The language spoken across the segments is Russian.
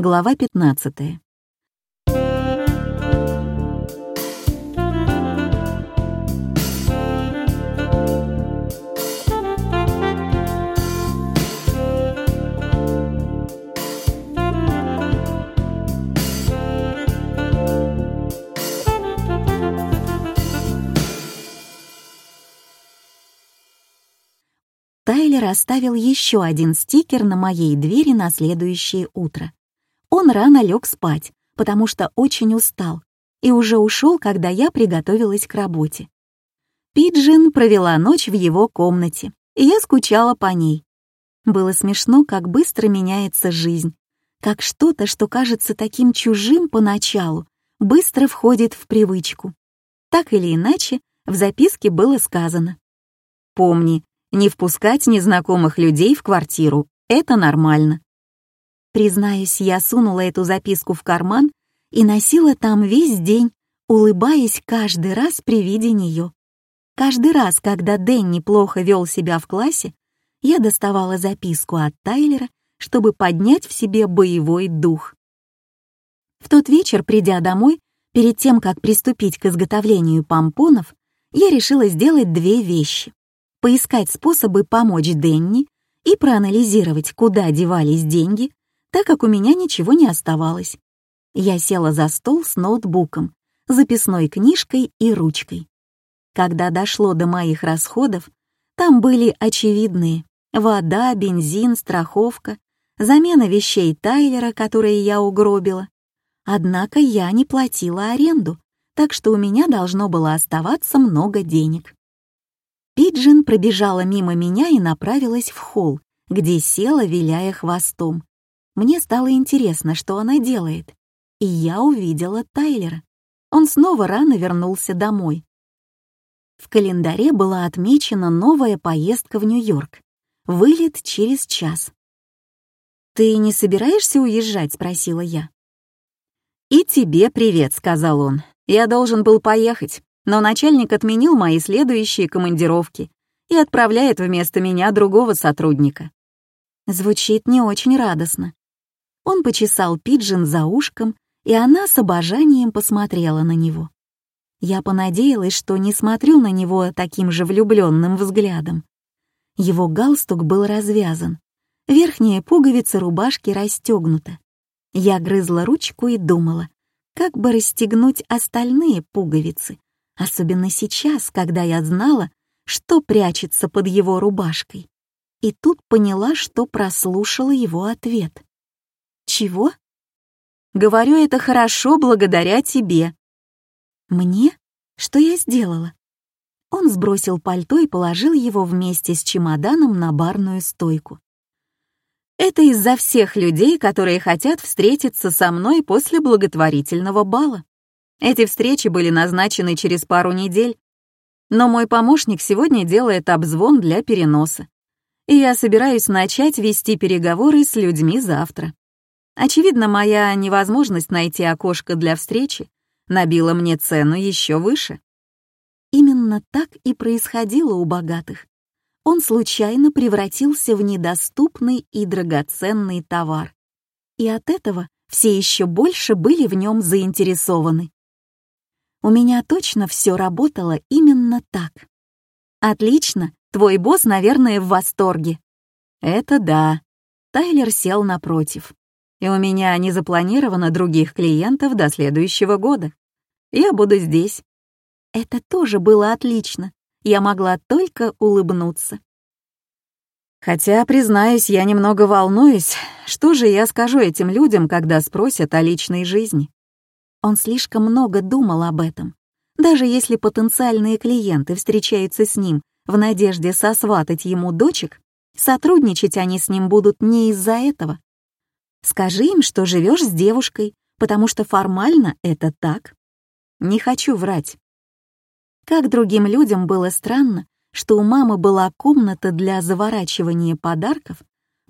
Глава 15. Тайлер оставил еще один стикер на моей двери на следующее утро. Он рано лег спать, потому что очень устал, и уже ушел, когда я приготовилась к работе. Пиджин провела ночь в его комнате, и я скучала по ней. Было смешно, как быстро меняется жизнь, как что-то, что кажется таким чужим поначалу, быстро входит в привычку. Так или иначе, в записке было сказано. «Помни, не впускать незнакомых людей в квартиру — это нормально. Признаюсь, я сунула эту записку в карман и носила там весь день, улыбаясь каждый раз при виде нее. Каждый раз, когда Дэнни плохо вел себя в классе, я доставала записку от Тайлера, чтобы поднять в себе боевой дух. В тот вечер, придя домой, перед тем, как приступить к изготовлению помпонов, я решила сделать две вещи поискать способы помочь Денни и проанализировать, куда девались деньги, так как у меня ничего не оставалось. Я села за стол с ноутбуком, записной книжкой и ручкой. Когда дошло до моих расходов, там были очевидные — вода, бензин, страховка, замена вещей Тайлера, которые я угробила. Однако я не платила аренду, так что у меня должно было оставаться много денег. Пиджин пробежала мимо меня и направилась в холл, где села, виляя хвостом. Мне стало интересно, что она делает. И я увидела Тайлера. Он снова рано вернулся домой. В календаре была отмечена новая поездка в Нью-Йорк. Вылет через час. «Ты не собираешься уезжать?» — спросила я. «И тебе привет», — сказал он. «Я должен был поехать но начальник отменил мои следующие командировки и отправляет вместо меня другого сотрудника. Звучит не очень радостно. Он почесал Пиджин за ушком, и она с обожанием посмотрела на него. Я понадеялась, что не смотрю на него таким же влюбленным взглядом. Его галстук был развязан, верхняя пуговица рубашки расстегнута. Я грызла ручку и думала, как бы расстегнуть остальные пуговицы, Особенно сейчас, когда я знала, что прячется под его рубашкой. И тут поняла, что прослушала его ответ. «Чего?» «Говорю, это хорошо благодаря тебе». «Мне? Что я сделала?» Он сбросил пальто и положил его вместе с чемоданом на барную стойку. «Это из-за всех людей, которые хотят встретиться со мной после благотворительного бала. Эти встречи были назначены через пару недель, но мой помощник сегодня делает обзвон для переноса, и я собираюсь начать вести переговоры с людьми завтра. Очевидно, моя невозможность найти окошко для встречи набила мне цену еще выше. Именно так и происходило у богатых. Он случайно превратился в недоступный и драгоценный товар. И от этого все еще больше были в нем заинтересованы. У меня точно все работало именно так. Отлично, твой босс, наверное, в восторге. Это да. Тайлер сел напротив. И у меня не запланировано других клиентов до следующего года. Я буду здесь. Это тоже было отлично. Я могла только улыбнуться. Хотя, признаюсь, я немного волнуюсь, что же я скажу этим людям, когда спросят о личной жизни. Он слишком много думал об этом. Даже если потенциальные клиенты встречаются с ним в надежде сосватать ему дочек, сотрудничать они с ним будут не из-за этого. Скажи им, что живешь с девушкой, потому что формально это так. Не хочу врать. Как другим людям было странно, что у мамы была комната для заворачивания подарков,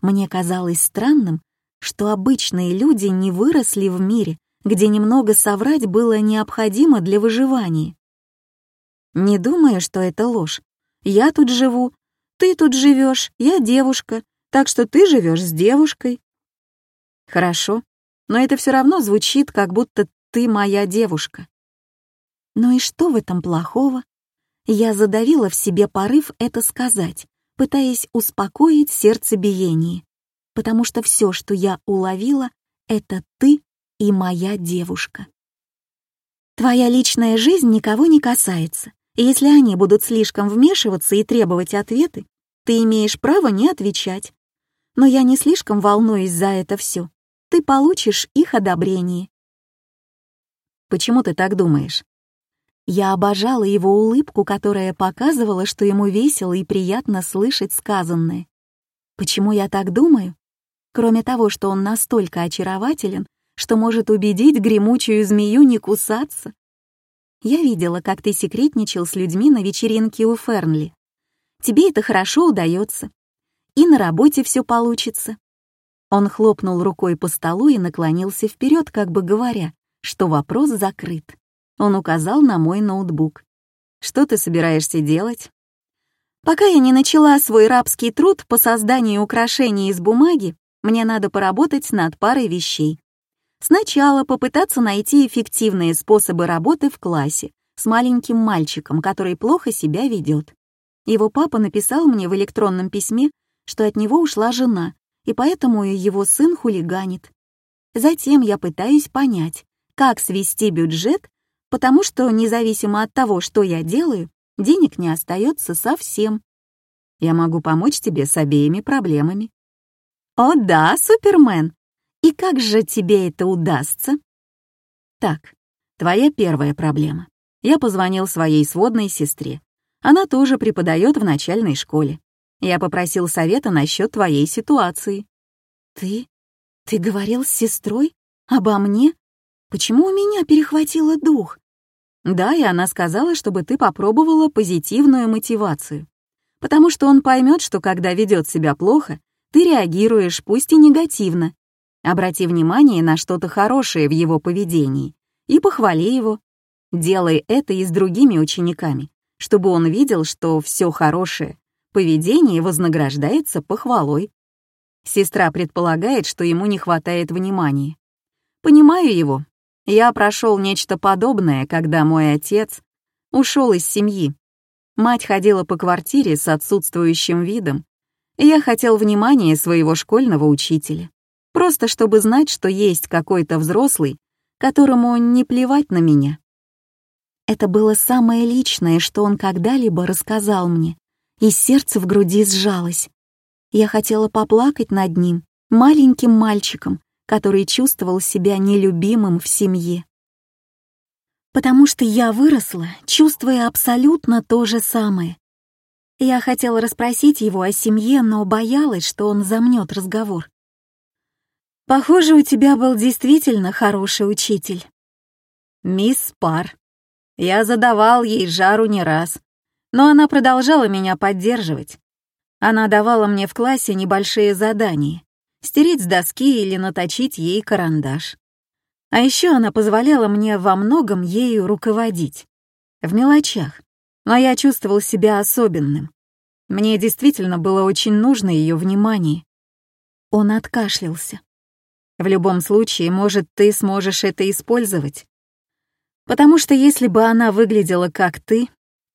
мне казалось странным, что обычные люди не выросли в мире, где немного соврать было необходимо для выживания. Не думаю, что это ложь. Я тут живу, ты тут живешь, я девушка, так что ты живешь с девушкой. Хорошо, но это все равно звучит, как будто ты моя девушка. Ну и что в этом плохого? Я задавила в себе порыв это сказать, пытаясь успокоить сердцебиение, потому что все, что я уловила, это ты и моя девушка. Твоя личная жизнь никого не касается, и если они будут слишком вмешиваться и требовать ответы, ты имеешь право не отвечать. Но я не слишком волнуюсь за это все. Ты получишь их одобрение. Почему ты так думаешь? Я обожала его улыбку, которая показывала, что ему весело и приятно слышать сказанное. Почему я так думаю? Кроме того, что он настолько очарователен, что может убедить гремучую змею не кусаться. Я видела, как ты секретничал с людьми на вечеринке у Фернли. Тебе это хорошо удается. И на работе все получится. Он хлопнул рукой по столу и наклонился вперед, как бы говоря, что вопрос закрыт. Он указал на мой ноутбук. «Что ты собираешься делать?» «Пока я не начала свой рабский труд по созданию украшений из бумаги, мне надо поработать над парой вещей. Сначала попытаться найти эффективные способы работы в классе с маленьким мальчиком, который плохо себя ведет. Его папа написал мне в электронном письме, что от него ушла жена, и поэтому его сын хулиганит. Затем я пытаюсь понять, как свести бюджет, потому что, независимо от того, что я делаю, денег не остается совсем. Я могу помочь тебе с обеими проблемами. О да, Супермен! И как же тебе это удастся? Так, твоя первая проблема. Я позвонил своей сводной сестре. Она тоже преподает в начальной школе. Я попросил совета насчет твоей ситуации. Ты? Ты говорил с сестрой? Обо мне? Почему у меня перехватило дух? Да, и она сказала, чтобы ты попробовала позитивную мотивацию. Потому что он поймет, что когда ведет себя плохо, ты реагируешь, пусть и негативно, Обрати внимание на что-то хорошее в его поведении и похвали его. Делай это и с другими учениками, чтобы он видел, что все хорошее поведение вознаграждается похвалой. Сестра предполагает, что ему не хватает внимания. Понимаю его. Я прошел нечто подобное, когда мой отец ушел из семьи. Мать ходила по квартире с отсутствующим видом, я хотел внимания своего школьного учителя. Просто чтобы знать, что есть какой-то взрослый, которому не плевать на меня. Это было самое личное, что он когда-либо рассказал мне, и сердце в груди сжалось. Я хотела поплакать над ним, маленьким мальчиком, который чувствовал себя нелюбимым в семье. Потому что я выросла, чувствуя абсолютно то же самое. Я хотела расспросить его о семье, но боялась, что он замнет разговор. Похоже, у тебя был действительно хороший учитель. Мисс Пар. Я задавал ей жару не раз, но она продолжала меня поддерживать. Она давала мне в классе небольшие задания — стереть с доски или наточить ей карандаш. А еще она позволяла мне во многом ею руководить. В мелочах. Но я чувствовал себя особенным. Мне действительно было очень нужно ее внимание. Он откашлялся. В любом случае, может, ты сможешь это использовать. Потому что если бы она выглядела как ты,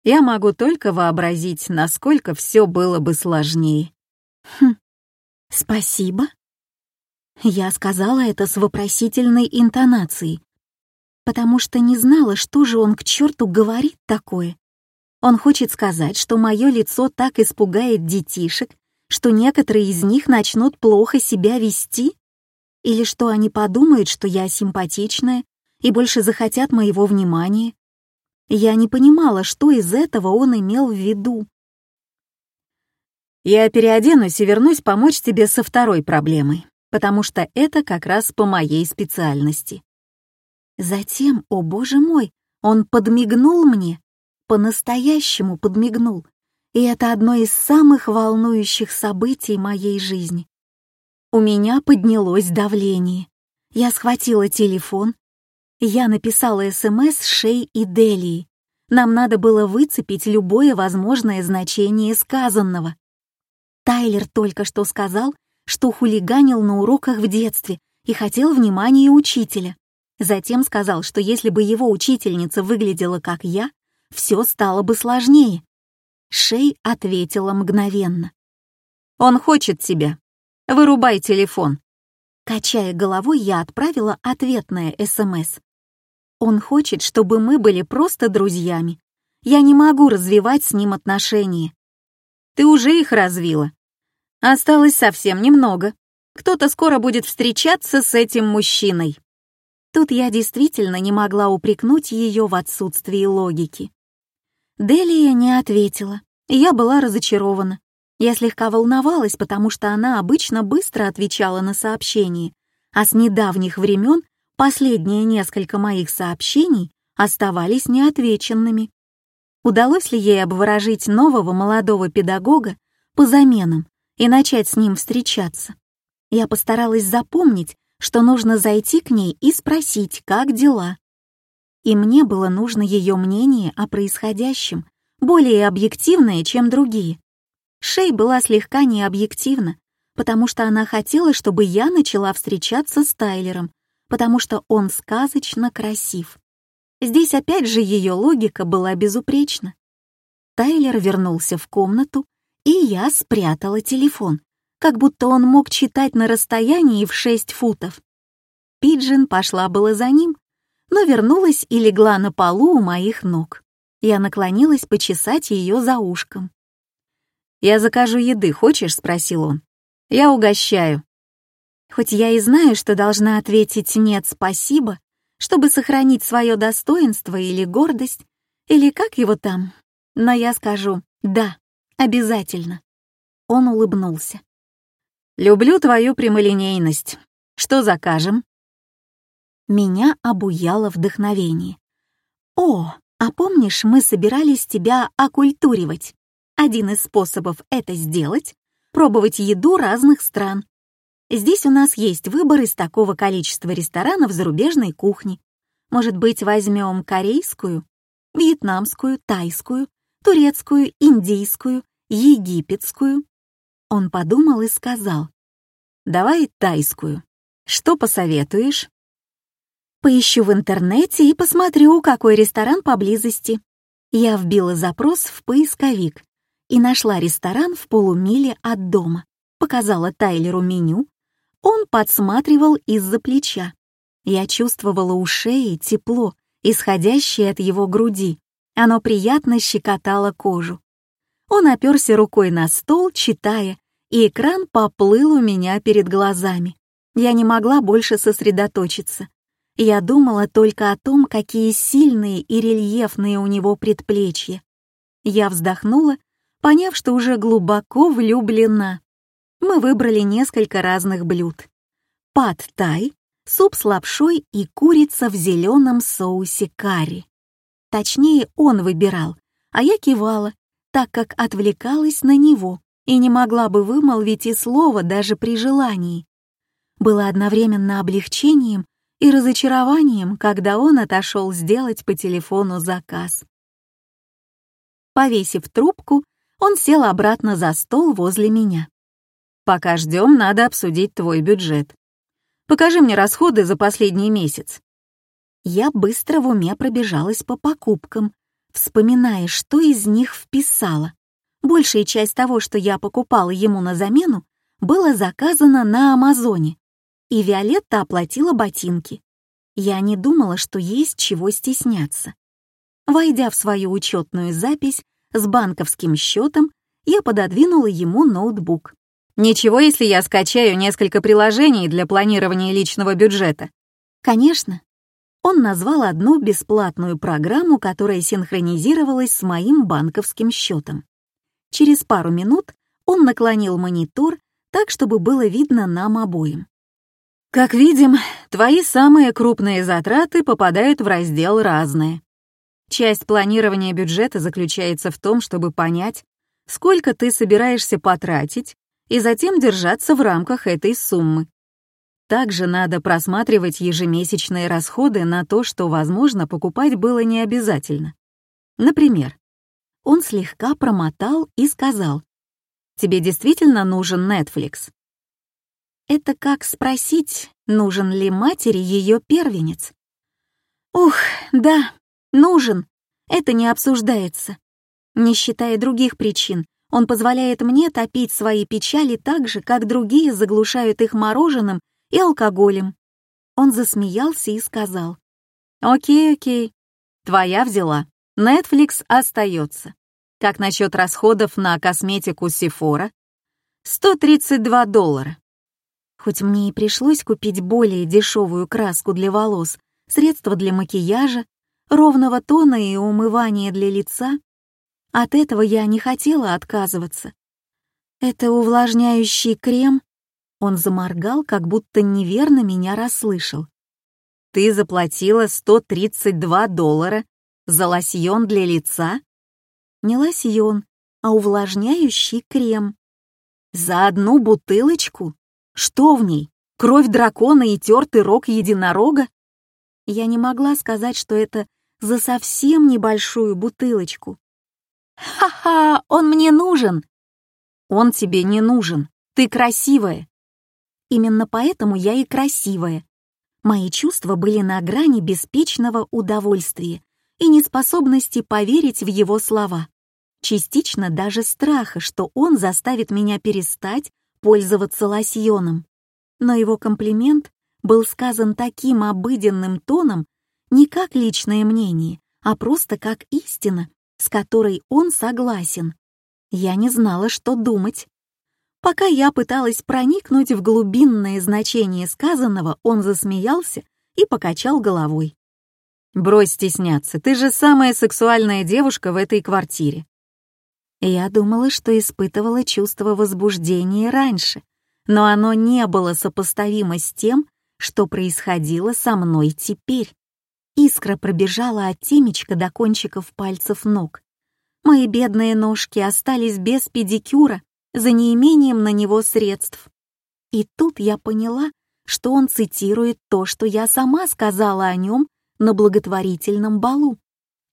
я могу только вообразить, насколько все было бы сложнее. Хм, спасибо. Я сказала это с вопросительной интонацией, потому что не знала, что же он к черту говорит такое. Он хочет сказать, что мое лицо так испугает детишек, что некоторые из них начнут плохо себя вести? Или что они подумают, что я симпатичная и больше захотят моего внимания? Я не понимала, что из этого он имел в виду. Я переоденусь и вернусь помочь тебе со второй проблемой, потому что это как раз по моей специальности. Затем, о боже мой, он подмигнул мне, по-настоящему подмигнул, и это одно из самых волнующих событий моей жизни. У меня поднялось давление. Я схватила телефон. Я написала СМС Шей и Делии. Нам надо было выцепить любое возможное значение сказанного. Тайлер только что сказал, что хулиганил на уроках в детстве и хотел внимания учителя. Затем сказал, что если бы его учительница выглядела как я, все стало бы сложнее. Шей ответила мгновенно. «Он хочет тебя. Вырубай телефон». Качая головой, я отправила ответное СМС. «Он хочет, чтобы мы были просто друзьями. Я не могу развивать с ним отношения». «Ты уже их развила. Осталось совсем немного. Кто-то скоро будет встречаться с этим мужчиной». Тут я действительно не могла упрекнуть ее в отсутствии логики. Делия не ответила, я была разочарована. Я слегка волновалась, потому что она обычно быстро отвечала на сообщения, а с недавних времен последние несколько моих сообщений оставались неотвеченными. Удалось ли ей обворожить нового молодого педагога по заменам и начать с ним встречаться? Я постаралась запомнить, что нужно зайти к ней и спросить, как дела. И мне было нужно ее мнение о происходящем, более объективное, чем другие. Шей была слегка необъективна, потому что она хотела, чтобы я начала встречаться с Тайлером, потому что он сказочно красив. Здесь опять же ее логика была безупречна. Тайлер вернулся в комнату, и я спрятала телефон, как будто он мог читать на расстоянии в шесть футов. Пиджин пошла было за ним, но вернулась и легла на полу у моих ног. Я наклонилась почесать ее за ушком. «Я закажу еды, хочешь?» — спросил он. «Я угощаю». Хоть я и знаю, что должна ответить «нет, спасибо», чтобы сохранить свое достоинство или гордость, или как его там, но я скажу «да, обязательно». Он улыбнулся. Люблю твою прямолинейность. Что закажем?» Меня обуяло вдохновение. «О, а помнишь, мы собирались тебя окультуривать? Один из способов это сделать — пробовать еду разных стран. Здесь у нас есть выбор из такого количества ресторанов зарубежной кухни. Может быть, возьмем корейскую, вьетнамскую, тайскую, турецкую, индийскую, египетскую, он подумал и сказал, «Давай тайскую. Что посоветуешь?» «Поищу в интернете и посмотрю, какой ресторан поблизости». Я вбила запрос в поисковик и нашла ресторан в полумиле от дома. Показала Тайлеру меню. Он подсматривал из-за плеча. Я чувствовала у шеи тепло, исходящее от его груди. Оно приятно щекотало кожу. Он оперся рукой на стол, читая, и экран поплыл у меня перед глазами. Я не могла больше сосредоточиться. Я думала только о том, какие сильные и рельефные у него предплечья. Я вздохнула, поняв, что уже глубоко влюблена. Мы выбрали несколько разных блюд. Пад-тай, суп с лапшой и курица в зеленом соусе карри. Точнее, он выбирал, а я кивала, так как отвлекалась на него и не могла бы вымолвить и слова даже при желании. Было одновременно облегчением и разочарованием, когда он отошел сделать по телефону заказ. Повесив трубку, он сел обратно за стол возле меня. «Пока ждем, надо обсудить твой бюджет. Покажи мне расходы за последний месяц». Я быстро в уме пробежалась по покупкам, вспоминая, что из них вписала. Большая часть того, что я покупала ему на замену, было заказано на Амазоне, и Виолетта оплатила ботинки. Я не думала, что есть чего стесняться. Войдя в свою учетную запись с банковским счетом, я пододвинула ему ноутбук. «Ничего, если я скачаю несколько приложений для планирования личного бюджета?» «Конечно». Он назвал одну бесплатную программу, которая синхронизировалась с моим банковским счетом. Через пару минут он наклонил монитор так, чтобы было видно нам обоим. Как видим, твои самые крупные затраты попадают в раздел «Разные». Часть планирования бюджета заключается в том, чтобы понять, сколько ты собираешься потратить, и затем держаться в рамках этой суммы. Также надо просматривать ежемесячные расходы на то, что, возможно, покупать было не обязательно. Например, он слегка промотал и сказал, «Тебе действительно нужен Netflix?» Это как спросить, нужен ли матери ее первенец. Ух, да, нужен. Это не обсуждается. Не считая других причин, он позволяет мне топить свои печали так же, как другие заглушают их мороженым и алкоголем. Он засмеялся и сказал. «Окей, окей. Твоя взяла. Netflix остается. Как насчет расходов на косметику Сефора? 132 доллара. Хоть мне и пришлось купить более дешевую краску для волос, средства для макияжа, ровного тона и умывания для лица, от этого я не хотела отказываться. Это увлажняющий крем. Он заморгал, как будто неверно меня расслышал. Ты заплатила 132 доллара за лосьон для лица? Не лосьон, а увлажняющий крем. За одну бутылочку? Что в ней? Кровь дракона и тертый рог единорога? Я не могла сказать, что это за совсем небольшую бутылочку. «Ха-ха, он мне нужен!» «Он тебе не нужен, ты красивая!» Именно поэтому я и красивая. Мои чувства были на грани беспечного удовольствия и неспособности поверить в его слова. Частично даже страха, что он заставит меня перестать пользоваться лосьоном. Но его комплимент был сказан таким обыденным тоном, не как личное мнение, а просто как истина, с которой он согласен. Я не знала, что думать. Пока я пыталась проникнуть в глубинное значение сказанного, он засмеялся и покачал головой. «Брось стесняться, ты же самая сексуальная девушка в этой квартире. Я думала, что испытывала чувство возбуждения раньше, но оно не было сопоставимо с тем, что происходило со мной теперь. Искра пробежала от темечка до кончиков пальцев ног. Мои бедные ножки остались без педикюра за неимением на него средств. И тут я поняла, что он цитирует то, что я сама сказала о нем на благотворительном балу.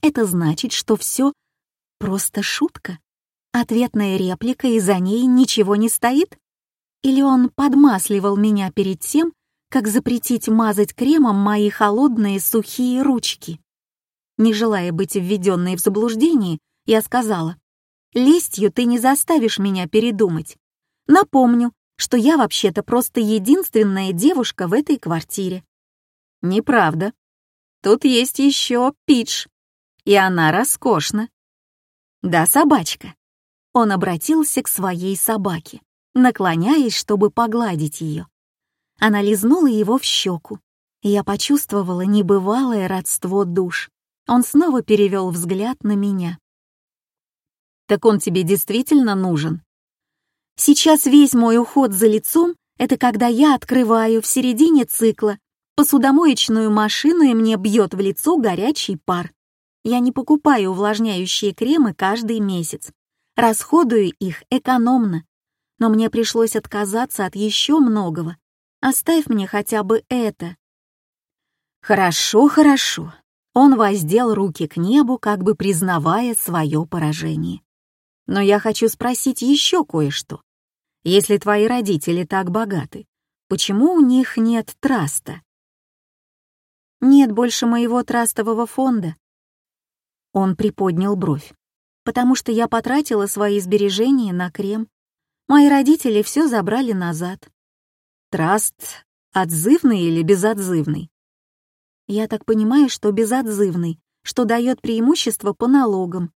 Это значит, что все просто шутка. Ответная реплика, и за ней ничего не стоит? Или он подмасливал меня перед тем, как запретить мазать кремом мои холодные сухие ручки? Не желая быть введенной в заблуждение, я сказала, «Листью ты не заставишь меня передумать. Напомню, что я вообще-то просто единственная девушка в этой квартире». «Неправда. Тут есть еще Пидж, и она роскошна». «Да, собачка. Он обратился к своей собаке, наклоняясь, чтобы погладить ее. Она лизнула его в щеку, я почувствовала небывалое родство душ. Он снова перевел взгляд на меня. «Так он тебе действительно нужен?» «Сейчас весь мой уход за лицом — это когда я открываю в середине цикла посудомоечную машину, и мне бьет в лицо горячий пар. Я не покупаю увлажняющие кремы каждый месяц расходую их экономно. Но мне пришлось отказаться от еще многого. Оставь мне хотя бы это. Хорошо, хорошо. Он воздел руки к небу, как бы признавая свое поражение. Но я хочу спросить еще кое-что. Если твои родители так богаты, почему у них нет траста? Нет больше моего трастового фонда. Он приподнял бровь потому что я потратила свои сбережения на крем. Мои родители все забрали назад. Траст отзывный или безотзывный? Я так понимаю, что безотзывный, что дает преимущество по налогам.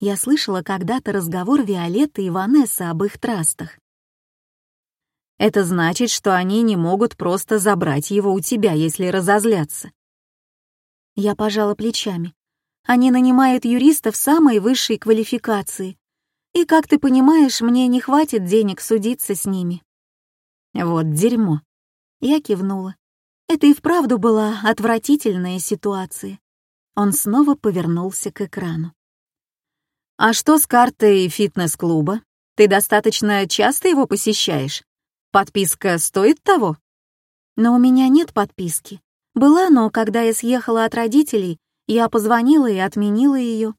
Я слышала когда-то разговор Виолетты и Ванессы об их трастах. Это значит, что они не могут просто забрать его у тебя, если разозлятся. Я пожала плечами. Они нанимают юристов самой высшей квалификации. И, как ты понимаешь, мне не хватит денег судиться с ними. Вот дерьмо. Я кивнула. Это и вправду была отвратительная ситуация. Он снова повернулся к экрану. «А что с картой фитнес-клуба? Ты достаточно часто его посещаешь? Подписка стоит того?» «Но у меня нет подписки. Была, но когда я съехала от родителей, я позвонила и отменила ее.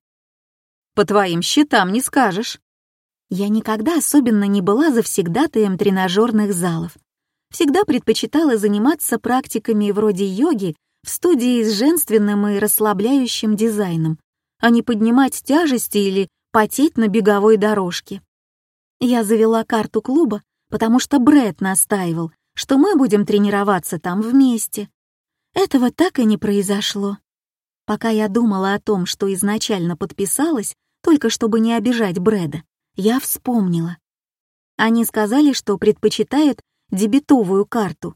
По твоим счетам не скажешь. Я никогда особенно не была завсегдатаем тренажерных залов. всегда предпочитала заниматься практиками вроде йоги в студии с женственным и расслабляющим дизайном, а не поднимать тяжести или потеть на беговой дорожке. Я завела карту клуба, потому что Брэд настаивал, что мы будем тренироваться там вместе. Этого так и не произошло. Пока я думала о том, что изначально подписалась, только чтобы не обижать Брэда, я вспомнила. Они сказали, что предпочитают дебетовую карту.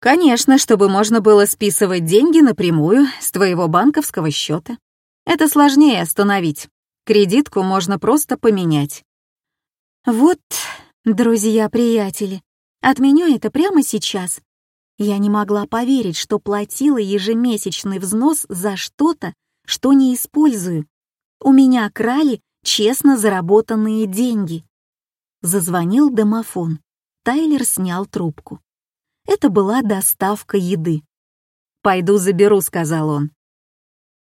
Конечно, чтобы можно было списывать деньги напрямую с твоего банковского счета. Это сложнее остановить. Кредитку можно просто поменять. Вот, друзья-приятели, отменю это прямо сейчас. Я не могла поверить, что платила ежемесячный взнос за что-то, что не использую. У меня крали честно заработанные деньги. Зазвонил домофон. Тайлер снял трубку. Это была доставка еды. «Пойду заберу», — сказал он.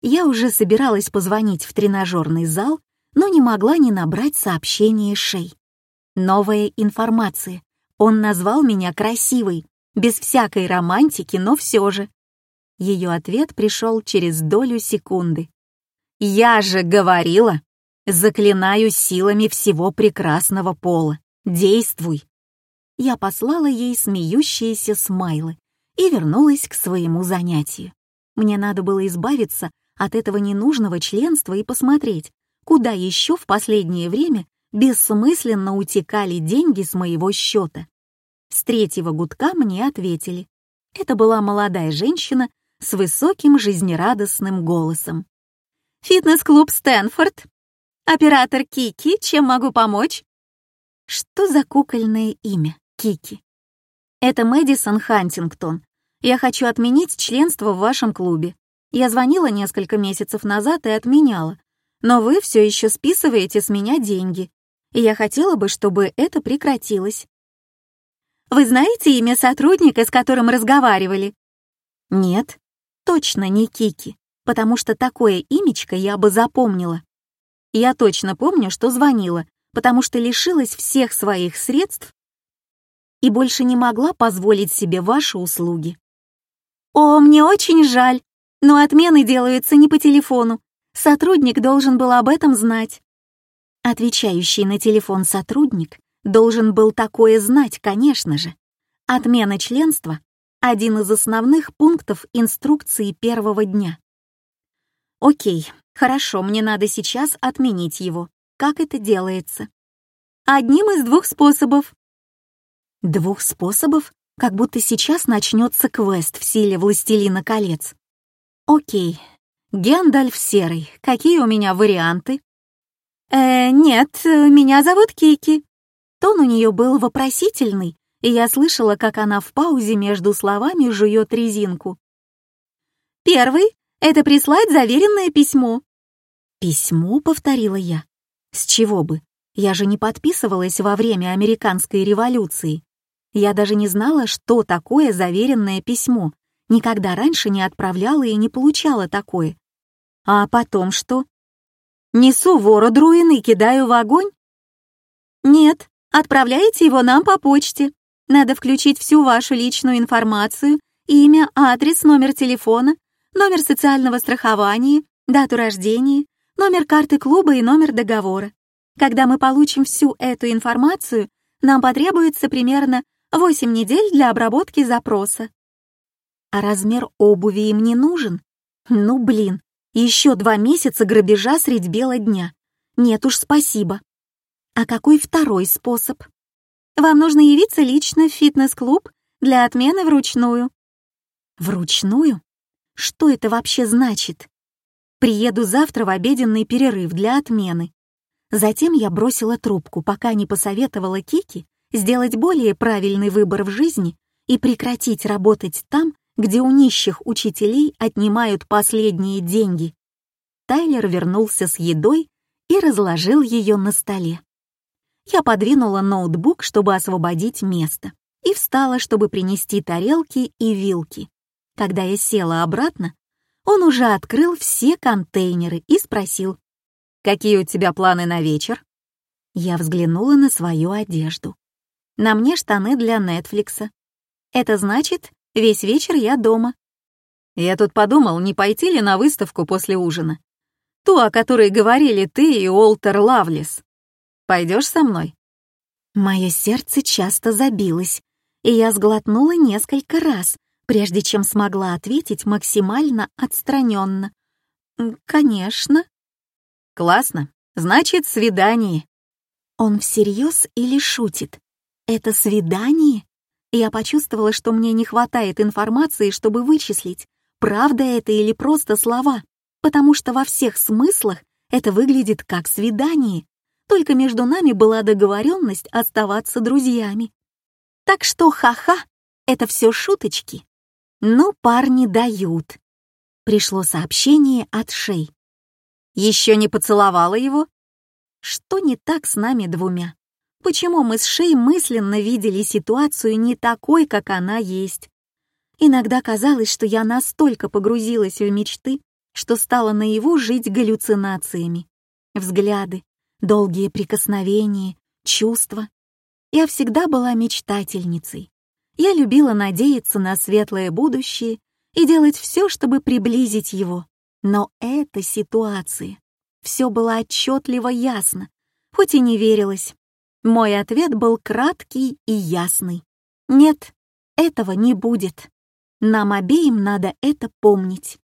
Я уже собиралась позвонить в тренажерный зал, но не могла не набрать сообщение Шей. Новая информация. Он назвал меня красивой, без всякой романтики, но все же. Ее ответ пришел через долю секунды. «Я же говорила! Заклинаю силами всего прекрасного пола. Действуй!» Я послала ей смеющиеся смайлы и вернулась к своему занятию. Мне надо было избавиться от этого ненужного членства и посмотреть, куда еще в последнее время бессмысленно утекали деньги с моего счета. С третьего гудка мне ответили. Это была молодая женщина с высоким жизнерадостным голосом. «Фитнес-клуб Стэнфорд. Оператор Кики, чем могу помочь?» Что за кукольное имя, Кики? Это Мэдисон Хантингтон. Я хочу отменить членство в вашем клубе. Я звонила несколько месяцев назад и отменяла, но вы все еще списываете с меня деньги и я хотела бы, чтобы это прекратилось. Вы знаете имя сотрудника, с которым разговаривали? Нет, точно не Кики, потому что такое имечко я бы запомнила. Я точно помню, что звонила, потому что лишилась всех своих средств и больше не могла позволить себе ваши услуги. О, мне очень жаль, но отмены делаются не по телефону. Сотрудник должен был об этом знать. Отвечающий на телефон сотрудник должен был такое знать, конечно же. Отмена членства — один из основных пунктов инструкции первого дня. Окей, хорошо, мне надо сейчас отменить его. Как это делается? Одним из двух способов. Двух способов? Как будто сейчас начнется квест в силе «Властелина колец». Окей, Гендальф Серый, какие у меня варианты? «Э, нет, меня зовут Кики». Тон у нее был вопросительный, и я слышала, как она в паузе между словами жует резинку. «Первый — это прислать заверенное письмо». «Письмо?» — повторила я. «С чего бы? Я же не подписывалась во время американской революции. Я даже не знала, что такое заверенное письмо. Никогда раньше не отправляла и не получала такое. А потом что? Несу ворот руин и кидаю в огонь? Нет, отправляете его нам по почте. Надо включить всю вашу личную информацию, имя, адрес, номер телефона, номер социального страхования, дату рождения, номер карты клуба и номер договора. Когда мы получим всю эту информацию, нам потребуется примерно 8 недель для обработки запроса. А размер обуви им не нужен? Ну, блин, еще два месяца грабежа средь бела дня. Нет уж, спасибо. А какой второй способ? Вам нужно явиться лично в фитнес-клуб для отмены вручную. Вручную? Что это вообще значит? Приеду завтра в обеденный перерыв для отмены. Затем я бросила трубку, пока не посоветовала Кики сделать более правильный выбор в жизни и прекратить работать там, где у нищих учителей отнимают последние деньги. Тайлер вернулся с едой и разложил ее на столе. Я подвинула ноутбук, чтобы освободить место, и встала, чтобы принести тарелки и вилки. Когда я села обратно, он уже открыл все контейнеры и спросил, «Какие у тебя планы на вечер?» Я взглянула на свою одежду. На мне штаны для Нетфликса, Это значит, весь вечер я дома. Я тут подумал, не пойти ли на выставку после ужина. Ту, о которой говорили ты и Олтер Лавлис. Пойдешь со мной? Мое сердце часто забилось, и я сглотнула несколько раз, прежде чем смогла ответить максимально отстраненно. «Конечно». «Классно. Значит, свидание». Он всерьез или шутит? Это свидание? Я почувствовала, что мне не хватает информации, чтобы вычислить, правда это или просто слова, потому что во всех смыслах это выглядит как свидание, только между нами была договоренность оставаться друзьями. Так что ха-ха, это все шуточки. Но парни дают. Пришло сообщение от Шей. Еще не поцеловала его? Что не так с нами двумя? Почему мы с Шей мысленно видели ситуацию не такой, как она есть? Иногда казалось, что я настолько погрузилась в мечты, что стала наяву жить галлюцинациями. Взгляды, долгие прикосновения, чувства. Я всегда была мечтательницей. Я любила надеяться на светлое будущее и делать все, чтобы приблизить его. Но эта ситуация, все было отчетливо ясно, хоть и не верилось. Мой ответ был краткий и ясный. Нет, этого не будет. Нам обеим надо это помнить.